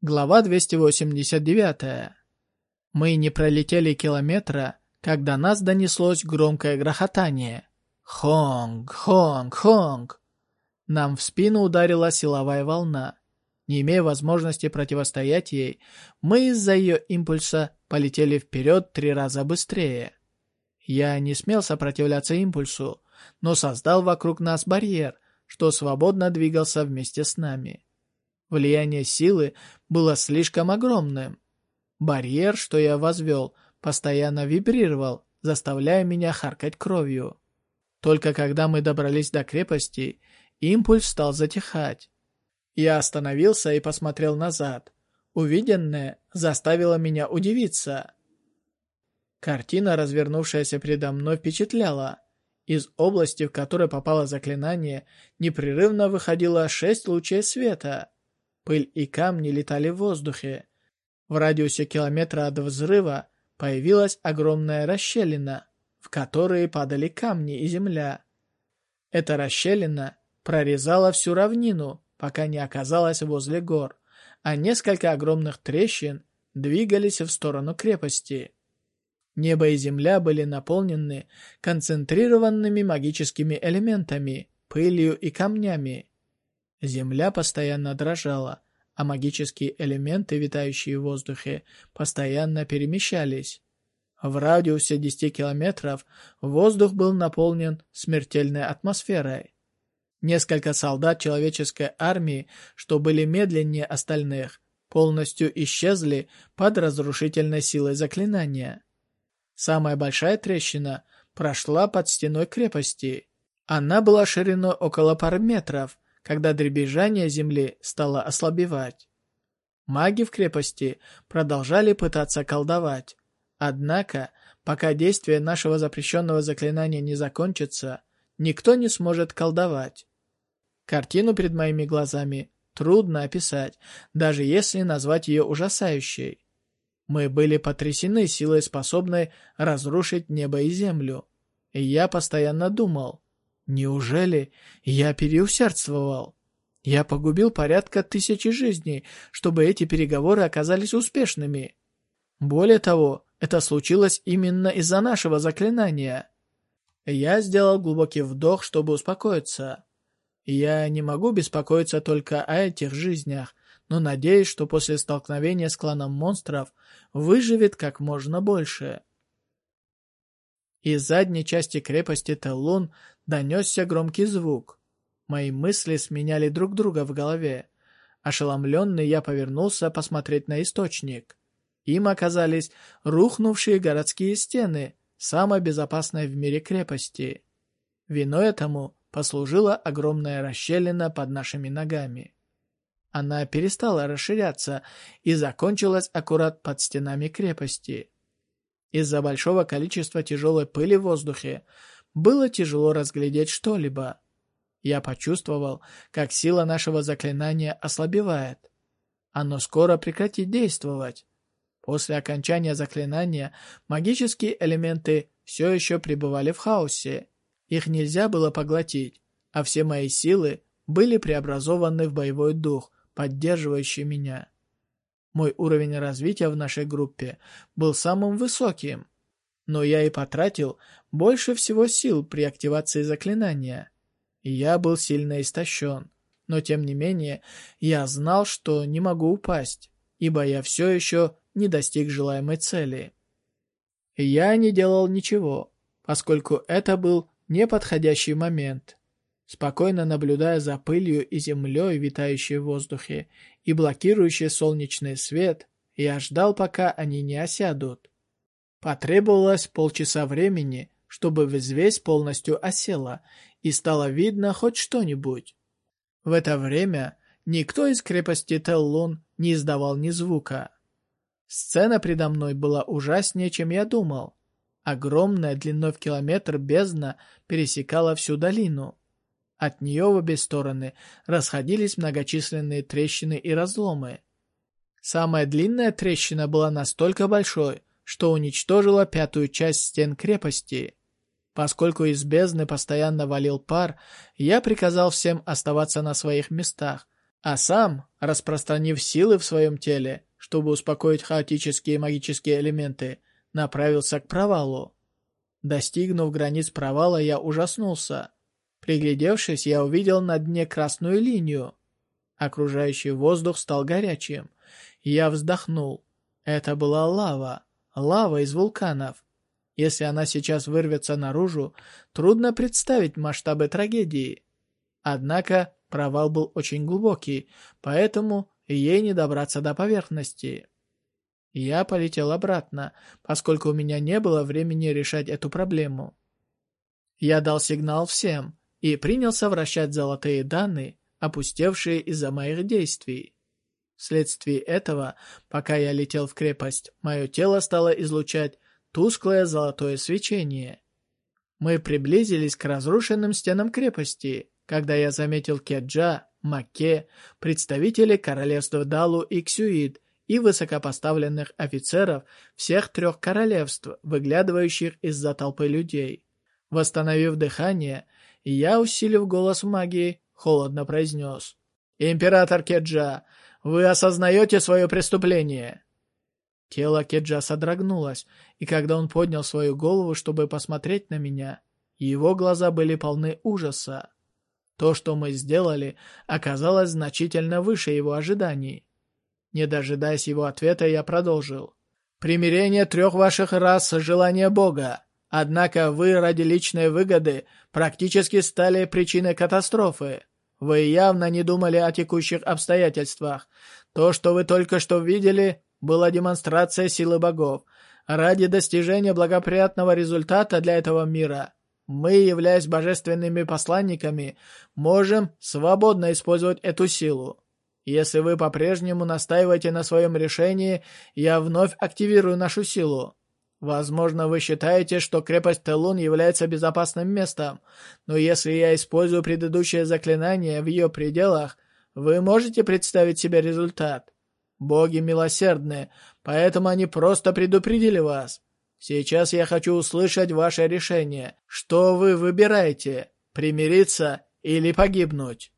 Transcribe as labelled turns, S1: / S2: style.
S1: Глава 289. Мы не пролетели километра, когда нас донеслось громкое грохотание. Хонг, хонг, хонг. Нам в спину ударила силовая волна. Не имея возможности противостоять ей, мы из-за ее импульса полетели вперед три раза быстрее. Я не смел сопротивляться импульсу, но создал вокруг нас барьер, что свободно двигался вместе с нами. Влияние силы было слишком огромным. Барьер, что я возвел, постоянно вибрировал, заставляя меня харкать кровью. Только когда мы добрались до крепости, импульс стал затихать. Я остановился и посмотрел назад. Увиденное заставило меня удивиться. Картина, развернувшаяся передо мной, впечатляла. Из области, в которой попало заклинание, непрерывно выходило шесть лучей света. Пыль и камни летали в воздухе. В радиусе километра от взрыва появилась огромная расщелина, в которой падали камни и земля. Эта расщелина прорезала всю равнину, пока не оказалась возле гор, а несколько огромных трещин двигались в сторону крепости. Небо и земля были наполнены концентрированными магическими элементами, пылью и камнями. Земля постоянно дрожала, а магические элементы, витающие в воздухе, постоянно перемещались. В радиусе 10 километров воздух был наполнен смертельной атмосферой. Несколько солдат человеческой армии, что были медленнее остальных, полностью исчезли под разрушительной силой заклинания. Самая большая трещина прошла под стеной крепости. Она была шириной около пары метров, когда дребезжание земли стало ослабевать. Маги в крепости продолжали пытаться колдовать. Однако, пока действие нашего запрещенного заклинания не закончится, никто не сможет колдовать. Картину перед моими глазами трудно описать, даже если назвать ее ужасающей. Мы были потрясены силой, способной разрушить небо и землю. И я постоянно думал, Неужели я переусердствовал? Я погубил порядка тысячи жизней, чтобы эти переговоры оказались успешными. Более того, это случилось именно из-за нашего заклинания. Я сделал глубокий вдох, чтобы успокоиться. Я не могу беспокоиться только о этих жизнях, но надеюсь, что после столкновения с кланом монстров выживет как можно больше. Из задней части крепости Теллун донесся громкий звук. Мои мысли сменяли друг друга в голове. Ошеломленный я повернулся посмотреть на источник. Им оказались рухнувшие городские стены самой безопасной в мире крепости. Виной этому послужила огромная расщелина под нашими ногами. Она перестала расширяться и закончилась аккурат под стенами крепости. Из-за большого количества тяжелой пыли в воздухе было тяжело разглядеть что-либо. Я почувствовал, как сила нашего заклинания ослабевает. Оно скоро прекратит действовать. После окончания заклинания магические элементы все еще пребывали в хаосе. Их нельзя было поглотить, а все мои силы были преобразованы в боевой дух, поддерживающий меня. Мой уровень развития в нашей группе был самым высоким но я и потратил больше всего сил при активации заклинания. Я был сильно истощен, но тем не менее я знал, что не могу упасть, ибо я все еще не достиг желаемой цели. Я не делал ничего, поскольку это был неподходящий момент. Спокойно наблюдая за пылью и землей, витающей в воздухе, и блокирующей солнечный свет, я ждал, пока они не осядут. Потребовалось полчаса времени, чтобы взвесь полностью осела и стало видно хоть что-нибудь. В это время никто из крепости Теллун не издавал ни звука. Сцена предо мной была ужаснее, чем я думал. Огромная длиной в километр бездна пересекала всю долину. От нее в обе стороны расходились многочисленные трещины и разломы. Самая длинная трещина была настолько большой, что уничтожило пятую часть стен крепости. Поскольку из бездны постоянно валил пар, я приказал всем оставаться на своих местах, А сам, распространив силы в своем теле, чтобы успокоить хаотические магические элементы, направился к провалу. Достигнув границ провала, я ужаснулся. Приглядевшись, я увидел на дне красную линию. Окружающий воздух стал горячим. Я вздохнул. Это была лава. Лава из вулканов. Если она сейчас вырвется наружу, трудно представить масштабы трагедии. Однако провал был очень глубокий, поэтому ей не добраться до поверхности. Я полетел обратно, поскольку у меня не было времени решать эту проблему. Я дал сигнал всем и принялся вращать золотые данные, опустевшие из-за моих действий. Вследствие этого, пока я летел в крепость, мое тело стало излучать тусклое золотое свечение. Мы приблизились к разрушенным стенам крепости, когда я заметил Кеджа, Маке, представителей королевства Далу и Ксюид и высокопоставленных офицеров всех трех королевств, выглядывающих из-за толпы людей. Восстановив дыхание, я, усилив голос магии, холодно произнес. «Император Кеджа, вы осознаете свое преступление?» Тело Кеджа содрогнулось, и когда он поднял свою голову, чтобы посмотреть на меня, его глаза были полны ужаса. То, что мы сделали, оказалось значительно выше его ожиданий. Не дожидаясь его ответа, я продолжил. «Примирение трех ваших рас — желание Бога. Однако вы ради личной выгоды практически стали причиной катастрофы. Вы явно не думали о текущих обстоятельствах. То, что вы только что видели, была демонстрация силы богов. Ради достижения благоприятного результата для этого мира мы, являясь божественными посланниками, можем свободно использовать эту силу. Если вы по-прежнему настаиваете на своем решении, я вновь активирую нашу силу. Возможно, вы считаете, что крепость Телун является безопасным местом, но если я использую предыдущее заклинание в ее пределах, вы можете представить себе результат. Боги милосердны, поэтому они просто предупредили вас. Сейчас я хочу услышать ваше решение. Что вы выбираете? Примириться или погибнуть?